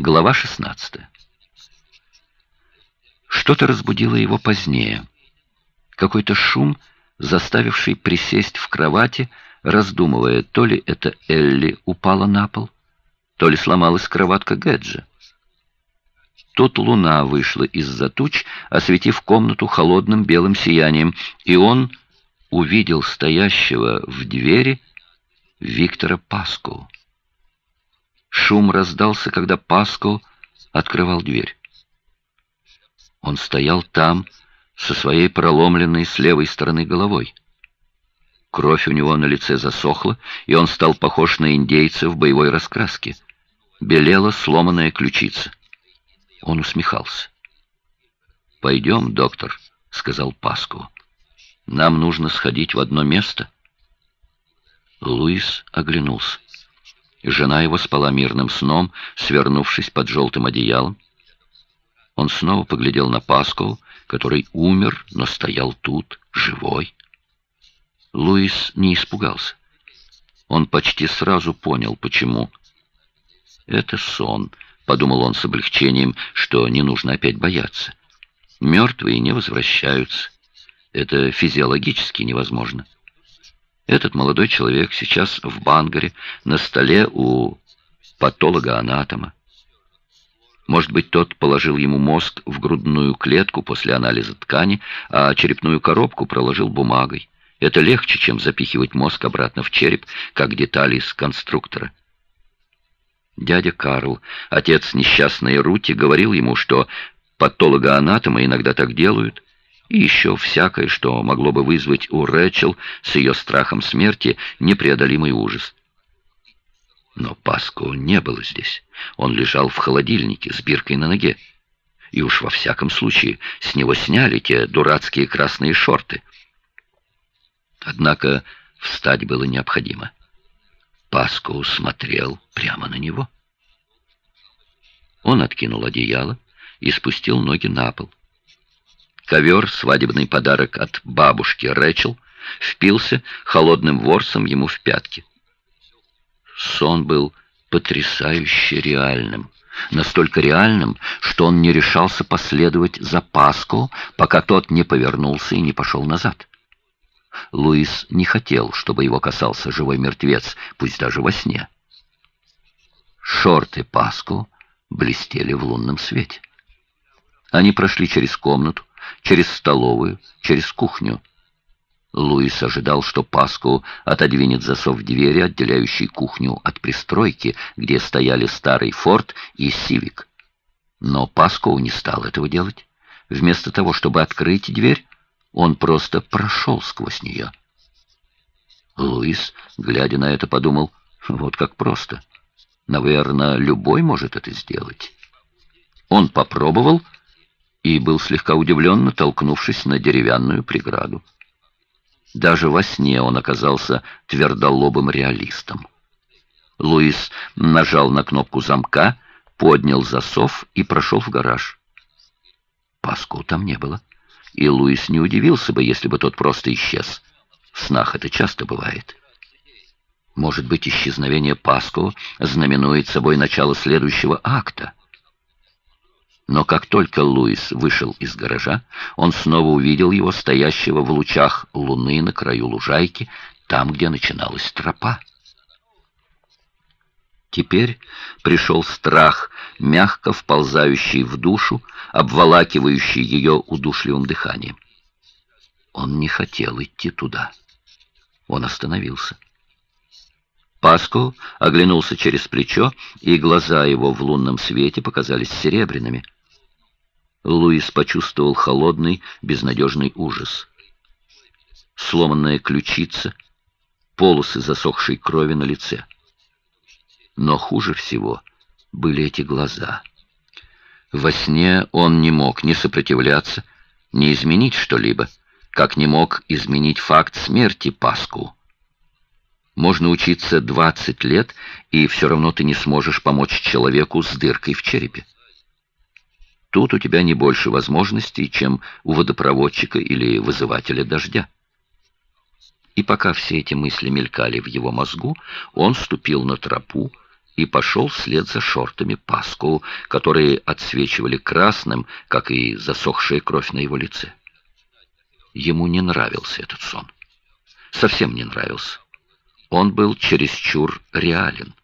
Глава 16. Что-то разбудило его позднее. Какой-то шум, заставивший присесть в кровати, раздумывая, то ли это Элли упала на пол, то ли сломалась кроватка Гэджа. Тут луна вышла из-за туч, осветив комнату холодным белым сиянием, и он увидел стоящего в двери Виктора Паску. Шум раздался, когда Паско открывал дверь. Он стоял там, со своей проломленной с левой стороны головой. Кровь у него на лице засохла, и он стал похож на индейца в боевой раскраске. Белела сломанная ключица. Он усмехался. «Пойдем, доктор», — сказал Паску. «Нам нужно сходить в одно место». Луис оглянулся. Жена его спала мирным сном, свернувшись под желтым одеялом. Он снова поглядел на Паску, который умер, но стоял тут, живой. Луис не испугался. Он почти сразу понял, почему. «Это сон», — подумал он с облегчением, что не нужно опять бояться. «Мертвые не возвращаются. Это физиологически невозможно». Этот молодой человек сейчас в Бангаре, на столе у патолога-анатома. Может быть, тот положил ему мозг в грудную клетку после анализа ткани, а черепную коробку проложил бумагой. Это легче, чем запихивать мозг обратно в череп, как детали из конструктора. Дядя Карл, отец несчастной Рути, говорил ему, что патолога-анатомы иногда так делают, и еще всякое, что могло бы вызвать у Рэчел с ее страхом смерти непреодолимый ужас. Но Паско не было здесь. Он лежал в холодильнике с биркой на ноге. И уж во всяком случае с него сняли те дурацкие красные шорты. Однако встать было необходимо. Паско смотрел прямо на него. Он откинул одеяло и спустил ноги на пол. Ковер, свадебный подарок от бабушки Рэчел, впился холодным ворсом ему в пятки. Сон был потрясающе реальным. Настолько реальным, что он не решался последовать за Паско, пока тот не повернулся и не пошел назад. Луис не хотел, чтобы его касался живой мертвец, пусть даже во сне. Шорты Паско блестели в лунном свете. Они прошли через комнату, через столовую, через кухню. Луис ожидал, что Паску отодвинет засов двери, отделяющей кухню от пристройки, где стояли старый форт и сивик. Но Паску не стал этого делать. Вместо того, чтобы открыть дверь, он просто прошел сквозь нее. Луис, глядя на это, подумал, вот как просто. Наверное, любой может это сделать. Он попробовал и был слегка удивлен, натолкнувшись на деревянную преграду. Даже во сне он оказался твердолобым реалистом. Луис нажал на кнопку замка, поднял засов и прошел в гараж. Паску там не было, и Луис не удивился бы, если бы тот просто исчез. В снах это часто бывает. Может быть, исчезновение Паску знаменует собой начало следующего акта. Но как только Луис вышел из гаража, он снова увидел его стоящего в лучах луны на краю лужайки, там, где начиналась тропа. Теперь пришел страх, мягко вползающий в душу, обволакивающий ее удушливым дыханием. Он не хотел идти туда. Он остановился. Паско оглянулся через плечо, и глаза его в лунном свете показались серебряными — Луис почувствовал холодный, безнадежный ужас. Сломанная ключица, полосы засохшей крови на лице. Но хуже всего были эти глаза. Во сне он не мог ни сопротивляться, ни изменить что-либо, как не мог изменить факт смерти Паску. Можно учиться 20 лет, и все равно ты не сможешь помочь человеку с дыркой в черепе. Тут у тебя не больше возможностей, чем у водопроводчика или вызывателя дождя. И пока все эти мысли мелькали в его мозгу, он ступил на тропу, и пошел вслед за шортами Паску, которые отсвечивали красным, как и засохшая кровь на его лице. Ему не нравился этот сон. Совсем не нравился. Он был чересчур реален.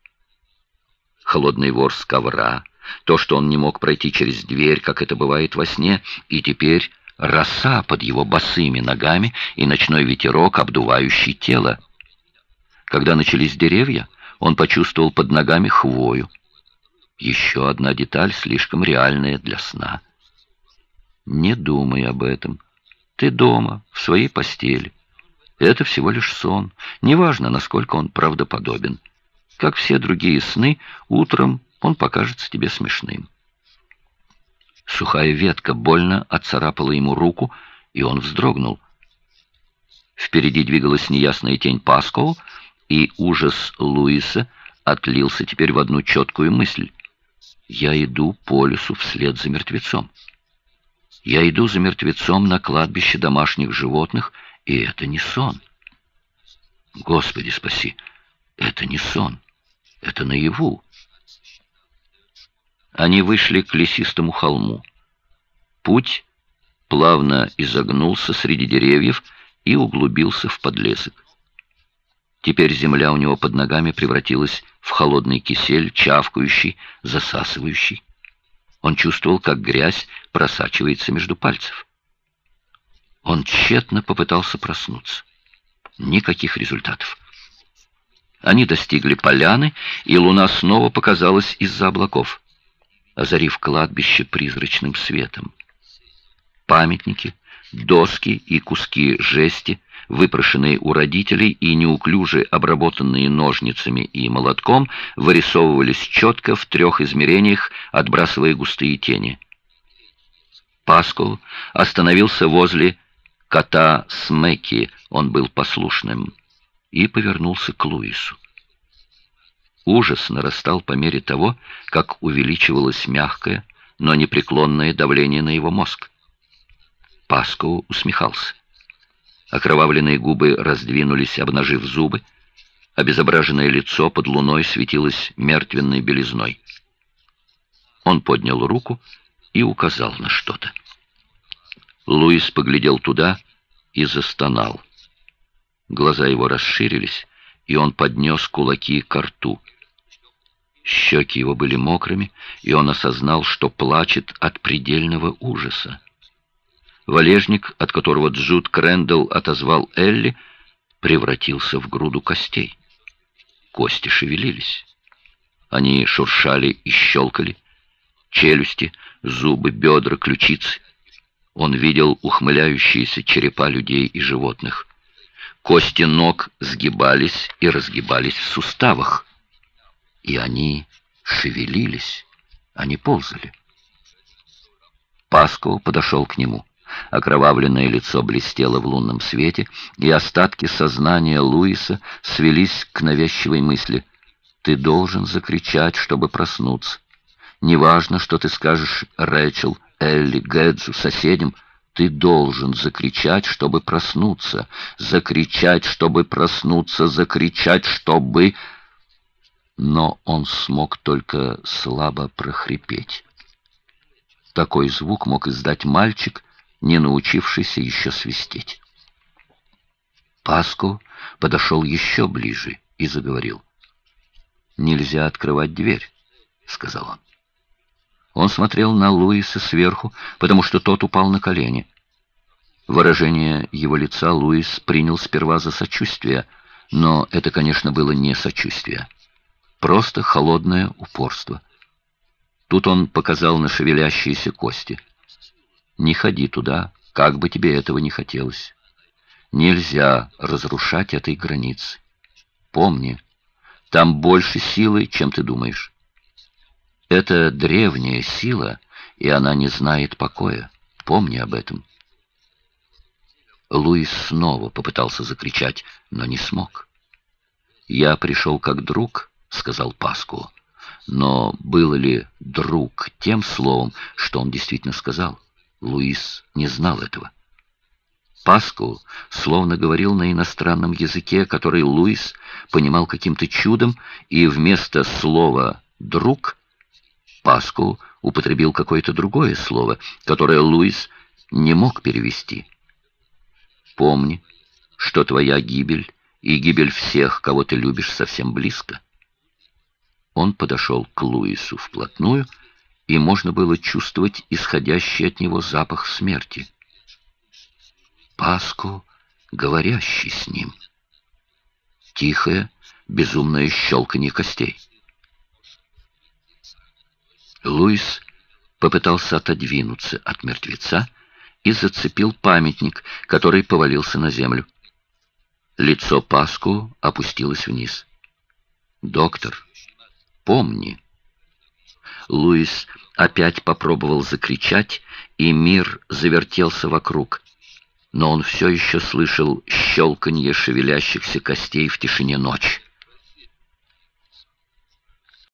Холодный вор с ковра, то, что он не мог пройти через дверь, как это бывает во сне, и теперь роса под его босыми ногами и ночной ветерок, обдувающий тело. Когда начались деревья, он почувствовал под ногами хвою. Еще одна деталь, слишком реальная для сна. Не думай об этом. Ты дома, в своей постели. Это всего лишь сон. Неважно, насколько он правдоподобен. Как все другие сны, утром он покажется тебе смешным. Сухая ветка больно отцарапала ему руку, и он вздрогнул. Впереди двигалась неясная тень Паскоу, и ужас Луиса отлился теперь в одну четкую мысль. «Я иду по лесу вслед за мертвецом. Я иду за мертвецом на кладбище домашних животных, и это не сон. Господи, спаси! Это не сон, это наяву». Они вышли к лесистому холму. Путь плавно изогнулся среди деревьев и углубился в подлесок. Теперь земля у него под ногами превратилась в холодный кисель, чавкающий, засасывающий. Он чувствовал, как грязь просачивается между пальцев. Он тщетно попытался проснуться. Никаких результатов. Они достигли поляны, и луна снова показалась из-за облаков, озарив кладбище призрачным светом. Памятники, доски и куски жести выпрошенные у родителей и неуклюже обработанные ножницами и молотком, вырисовывались четко в трех измерениях, отбрасывая густые тени. Паскул остановился возле кота Смеки, он был послушным, и повернулся к Луису. Ужас нарастал по мере того, как увеличивалось мягкое, но непреклонное давление на его мозг. Паскоу усмехался. Окровавленные губы раздвинулись, обнажив зубы. Обезображенное лицо под луной светилось мертвенной белизной. Он поднял руку и указал на что-то. Луис поглядел туда и застонал. Глаза его расширились, и он поднес кулаки к рту. Щеки его были мокрыми, и он осознал, что плачет от предельного ужаса. Валежник, от которого Джуд Крэндалл отозвал Элли, превратился в груду костей. Кости шевелились. Они шуршали и щелкали. Челюсти, зубы, бедра, ключицы. Он видел ухмыляющиеся черепа людей и животных. Кости ног сгибались и разгибались в суставах. И они шевелились, они ползали. Паско подошел к нему. Окровавленное лицо блестело в лунном свете, и остатки сознания Луиса свелись к навязчивой мысли. «Ты должен закричать, чтобы проснуться. Неважно, что ты скажешь Рэчел, Элли, Гэдзу, соседям, ты должен закричать, чтобы проснуться, закричать, чтобы проснуться, закричать, чтобы...» Но он смог только слабо прохрипеть. Такой звук мог издать мальчик, не научившийся еще свистеть. Паску подошел еще ближе и заговорил. «Нельзя открывать дверь», — сказал он. Он смотрел на Луиса сверху, потому что тот упал на колени. Выражение его лица Луис принял сперва за сочувствие, но это, конечно, было не сочувствие. Просто холодное упорство. Тут он показал на шевелящиеся кости — не ходи туда, как бы тебе этого не хотелось. Нельзя разрушать этой границы. Помни, там больше силы, чем ты думаешь. Это древняя сила, и она не знает покоя. Помни об этом. Луис снова попытался закричать, но не смог. «Я пришел как друг», — сказал Паску. Но было ли «друг» тем словом, что он действительно сказал? Луис не знал этого. Паску словно говорил на иностранном языке, который Луис понимал каким-то чудом, и вместо слова «друг» Паску употребил какое-то другое слово, которое Луис не мог перевести. «Помни, что твоя гибель и гибель всех, кого ты любишь, совсем близко». Он подошел к Луису вплотную, и можно было чувствовать исходящий от него запах смерти. Паску, говорящий с ним. Тихое, безумное щелканье костей. Луис попытался отодвинуться от мертвеца и зацепил памятник, который повалился на землю. Лицо Паску опустилось вниз. «Доктор, помни!» Луис опять попробовал закричать, и мир завертелся вокруг но он все еще слышал щелканье шевелящихся костей в тишине ночи.